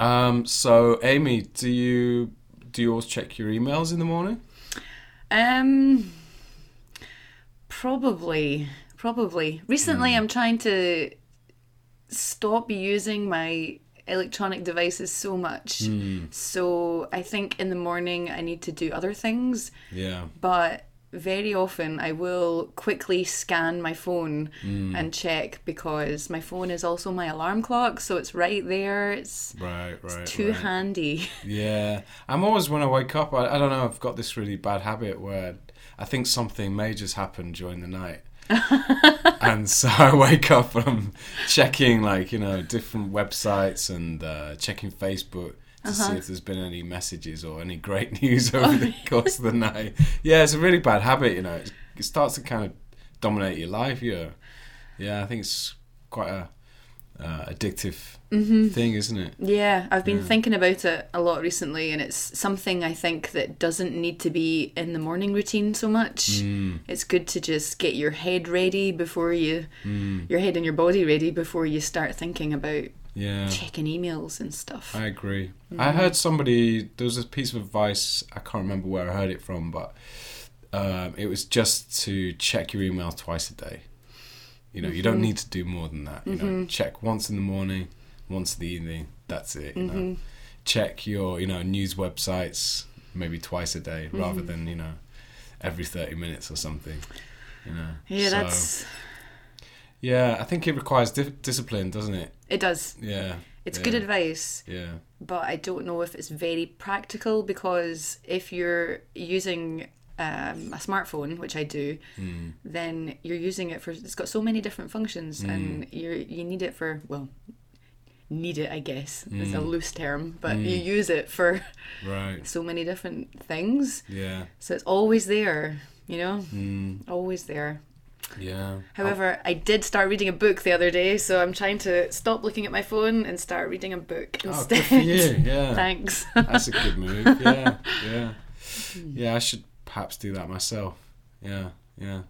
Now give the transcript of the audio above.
Um, so Amy, do you do you always check your emails in the morning? Um, probably, probably. Recently, I'm trying to stop using my electronic devices so much. So I think in the morning I need to do other things, Yeah. but very often I will quickly scan my phone and check because my phone is also my alarm clock, so it's right there. It's Right, right. too right. handy. Yeah, I'm always when I wake up. I, I don't know. I've got this really bad habit where I think something major's happened during the night, and so I wake up and I'm checking like you know different websites and uh, checking Facebook to uh-huh. see if there's been any messages or any great news oh over the course of the night. Yeah, it's a really bad habit. You know, it, it starts to kind of dominate your life. Yeah, yeah. I think it's quite a uh, addictive mm-hmm. thing, isn't it? Yeah, I've been thinking about it a lot recently, and it's something I think that doesn't need to be in the morning routine so much. Mm. It's good to just get your head ready before you, mm. your head and your body ready before you start thinking about Yeah. checking emails and stuff. I agree. I mm. heard somebody. There was a piece of advice. I can't remember where I heard it from, but um, it was just to check your email twice a day. You know, you don't mm-hmm. need to do more than that. You know, mm-hmm. check once in the morning, once in the evening. That's it. You know, mm-hmm. check your you know news websites maybe twice a day rather than you know every thirty minutes or something. You know. yeah, So, that's Yeah, I think it requires di- discipline, doesn't it? It. Does Yeah. it's yeah, good advice, Yeah. but I don't know if it's very practical because if you're using um, a smartphone, which I do, Mm. then you're using it for. It's got so many different functions, and you you need it for well, need it I guess It's a loose term, but you use it for Right. so many different things. Yeah. So it's always there, you know, Mm. always there. Yeah. However, I did start reading a book the other day, so I'm trying to stop looking at my phone and start reading a book Oh, instead. good for you. Yeah. Thanks. That's a good move. Yeah. Yeah. Yeah, I should perhaps do that myself. Yeah. Yeah.